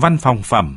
Văn phòng phẩm.